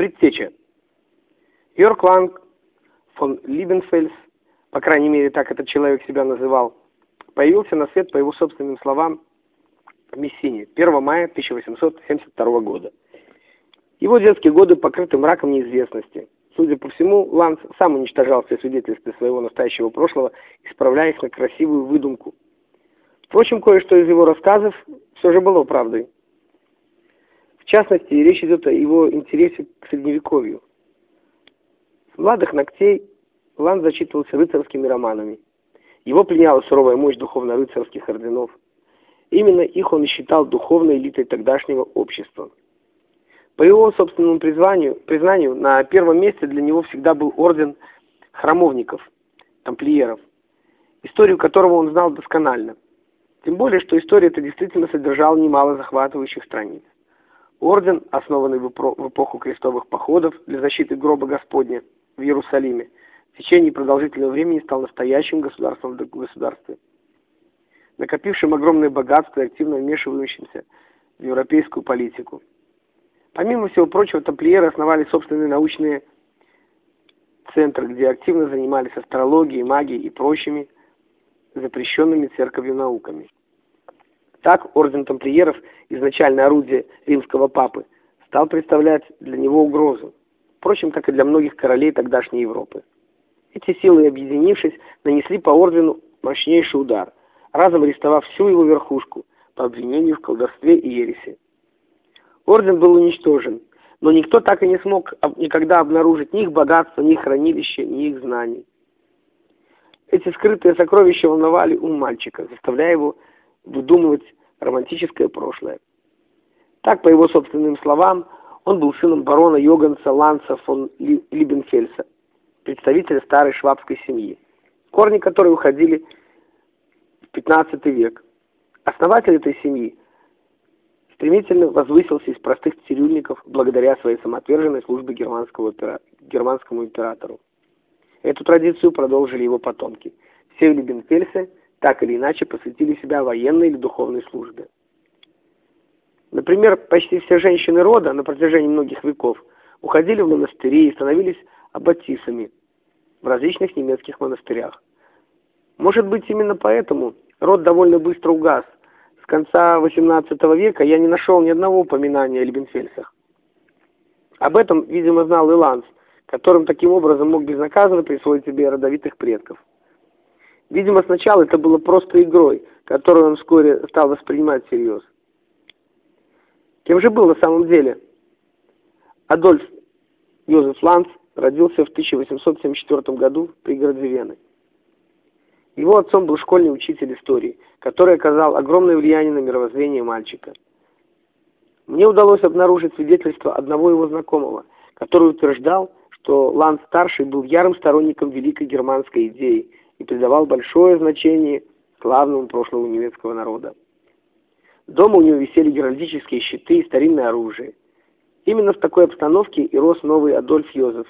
Предтеча. Йорк Ланг фон Либенфельс, по крайней мере так этот человек себя называл, появился на свет, по его собственным словам, в Мессине 1 мая 1872 года. Его детские годы покрыты мраком неизвестности. Судя по всему, Ланс сам уничтожал все свидетельства своего настоящего прошлого, исправляя их на красивую выдумку. Впрочем, кое-что из его рассказов все же было правдой. В частности, речь идет о его интересе к Средневековью. С младых ногтей Ланс зачитывался рыцарскими романами. Его пленяла суровая мощь духовно-рыцарских орденов. Именно их он и считал духовной элитой тогдашнего общества. По его собственному признанию, признанию, на первом месте для него всегда был орден храмовников, тамплиеров, историю которого он знал досконально. Тем более, что история эта действительно содержала немало захватывающих страниц. Орден, основанный в эпоху крестовых походов для защиты гроба Господня в Иерусалиме, в течение продолжительного времени стал настоящим государством в государстве, накопившим огромное богатство и активно вмешивающимся в европейскую политику. Помимо всего прочего, тамплиеры основали собственные научные центры, где активно занимались астрологией, магией и прочими запрещенными церковью науками. Так орден тамплиеров, изначально орудие римского папы, стал представлять для него угрозу, впрочем, как и для многих королей тогдашней Европы. Эти силы, объединившись, нанесли по ордену мощнейший удар, разом арестовав всю его верхушку по обвинению в колдовстве и ереси. Орден был уничтожен, но никто так и не смог никогда обнаружить ни их богатства, ни их хранилища, ни их знаний. Эти скрытые сокровища волновали ум мальчика, заставляя его выдумывать романтическое прошлое. Так, по его собственным словам, он был сыном барона Йоганса Ланса фон Либенфельса, представителя старой швабской семьи, корни которой уходили в 15 век. Основатель этой семьи стремительно возвысился из простых цирюльников благодаря своей самоотверженной службе германскому императору. Эту традицию продолжили его потомки. Все Либенфельсы так или иначе посвятили себя военной или духовной службе. Например, почти все женщины рода на протяжении многих веков уходили в монастыри и становились аббатисами в различных немецких монастырях. Может быть, именно поэтому род довольно быстро угас – конца XVIII века я не нашел ни одного упоминания о Либенфельсах. Об этом, видимо, знал и Ланс, которым таким образом мог безнаказанно присвоить себе родовитых предков. Видимо, сначала это было просто игрой, которую он вскоре стал воспринимать всерьез. Кем же был на самом деле? Адольф Йозеф Ланс родился в 1874 году в пригороде Вены. Его отцом был школьный учитель истории, который оказал огромное влияние на мировоззрение мальчика. Мне удалось обнаружить свидетельство одного его знакомого, который утверждал, что Ланд-старший был ярым сторонником великой германской идеи и придавал большое значение славному прошлому немецкого народа. Дома у него висели геральдические щиты и старинное оружие. Именно в такой обстановке и рос новый Адольф Йозеф.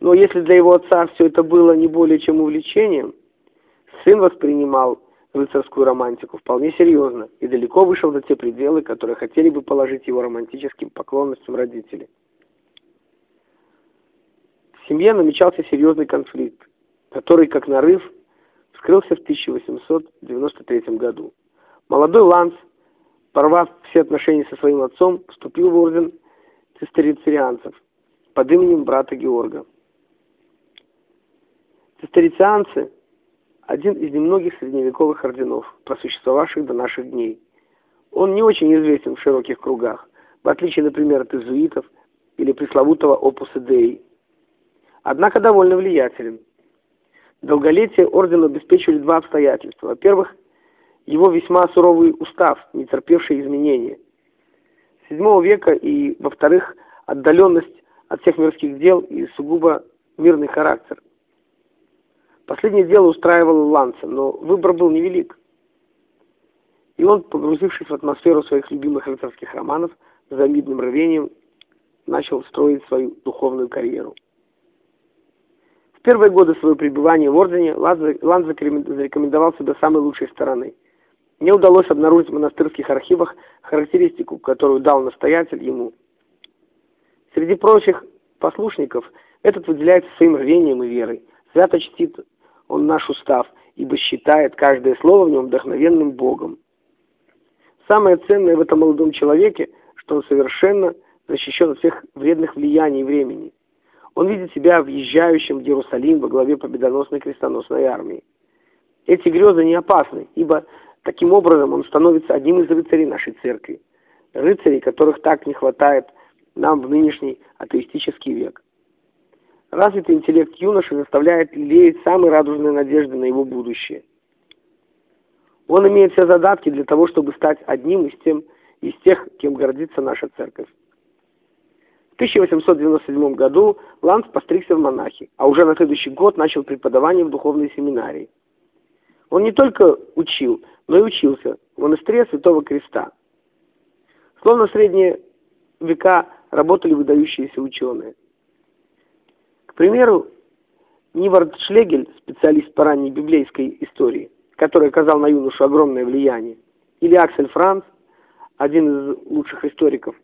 Но если для его отца все это было не более чем увлечением, Сын воспринимал рыцарскую романтику вполне серьезно и далеко вышел за те пределы, которые хотели бы положить его романтическим поклонностям родители. В семье намечался серьезный конфликт, который, как нарыв, вскрылся в 1893 году. Молодой Ланс, порвав все отношения со своим отцом, вступил в орден цистерицианцев под именем брата Георга. Цистерицианцы один из немногих средневековых орденов, просуществовавших до наших дней. Он не очень известен в широких кругах, в отличие, например, от иезуитов или пресловутого опуса Деи. Однако довольно влиятелен. Долголетие ордена обеспечивали два обстоятельства. Во-первых, его весьма суровый устав, не терпевший изменения. С VII века и, во-вторых, отдаленность от всех мирских дел и сугубо мирный характер. Последнее дело устраивало Ланса, но выбор был невелик. И он, погрузившись в атмосферу своих любимых рыцарских романов, с завидным рвением начал строить свою духовную карьеру. В первые годы своего пребывания в Ордене Ланс зарекомендовал себя самой лучшей стороны. Мне удалось обнаружить в монастырских архивах характеристику, которую дал настоятель ему. Среди прочих послушников этот выделяется своим рвением и верой. Свято чтит он наш устав, ибо считает каждое слово в нем вдохновенным Богом. Самое ценное в этом молодом человеке, что он совершенно защищен от всех вредных влияний времени. Он видит себя въезжающим в Иерусалим во главе победоносной крестоносной армии. Эти грезы не опасны, ибо таким образом он становится одним из рыцарей нашей церкви. Рыцарей, которых так не хватает нам в нынешний атеистический век. Развитый интеллект юноши заставляет лелеять самые радужные надежды на его будущее. Он имеет все задатки для того, чтобы стать одним из, тем, из тех, кем гордится наша церковь. В 1897 году Ланс постригся в монахи, а уже на следующий год начал преподавание в духовной семинарии. Он не только учил, но и учился в монастыре Святого Креста. Словно в средние века работали выдающиеся ученые. К примеру, Нивард Шлегель, специалист по ранней библейской истории, который оказал на юношу огромное влияние, или Аксель Франц, один из лучших историков,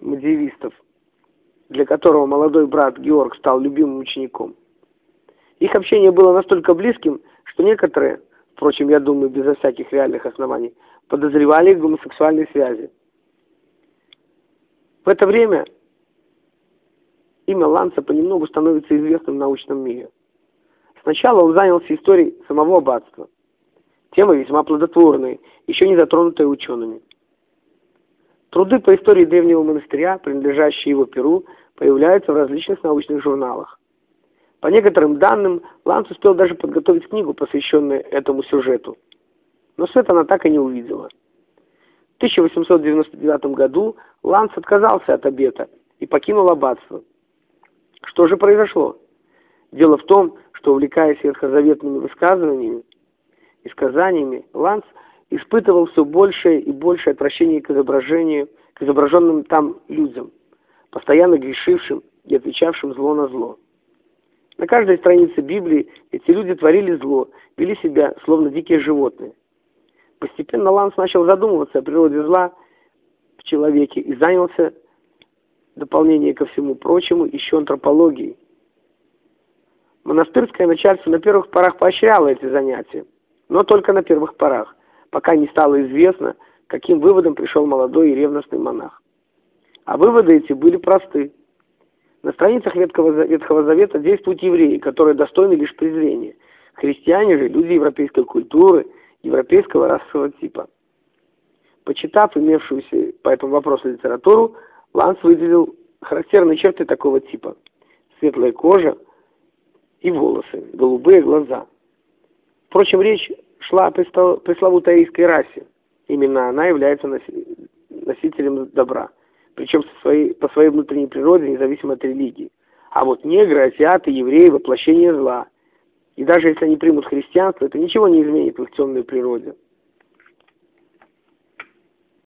медиевистов, для которого молодой брат Георг стал любимым учеником. Их общение было настолько близким, что некоторые, впрочем, я думаю, безо всяких реальных оснований, подозревали их гомосексуальные связи. В это время имя Ланца понемногу становится известным в научном мире. Сначала он занялся историей самого аббатства. Тема весьма плодотворная, еще не затронутая учеными. Труды по истории древнего монастыря, принадлежащие его перу, появляются в различных научных журналах. По некоторым данным, Ланц успел даже подготовить книгу, посвященную этому сюжету. Но свет она так и не увидела. 1899 году Ланс отказался от обета и покинул аббатство. Что же произошло? Дело в том, что, увлекаясь ветхозаветными высказываниями и сказаниями, Ланс испытывал все большее и большее отвращение к изображению, к изображенным там людям, постоянно грешившим и отвечавшим зло на зло. На каждой странице Библии эти люди творили зло, вели себя словно дикие животные. Постепенно Ланс начал задумываться о природе зла в человеке и занялся, дополнение ко всему прочему, еще антропологией. Монастырское начальство на первых порах поощряло эти занятия, но только на первых порах, пока не стало известно, каким выводом пришел молодой и ревностный монах. А выводы эти были просты. На страницах Ветхого, Ветхого Завета действуют евреи, которые достойны лишь презрения. Христиане же, люди европейской культуры – европейского расового типа. Почитав имевшуюся по этому вопросу литературу, Ланс выделил характерные черты такого типа. Светлая кожа и волосы, голубые глаза. Впрочем, речь шла о пресловутой арийской расе. Именно она является носителем добра, причем со своей, по своей внутренней природе, независимо от религии. А вот негры, азиаты, евреи – воплощение зла – и даже если они примут христианство, это ничего не изменит в их темной природе.